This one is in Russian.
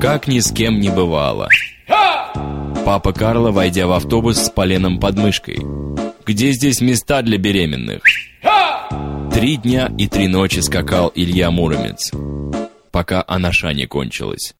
как ни с кем не бывало. Папа Карла, войдя в автобус с поленом под мышкой. «Где здесь места для беременных?» Три дня и три ночи скакал Илья Муромец, пока анаша не кончилась.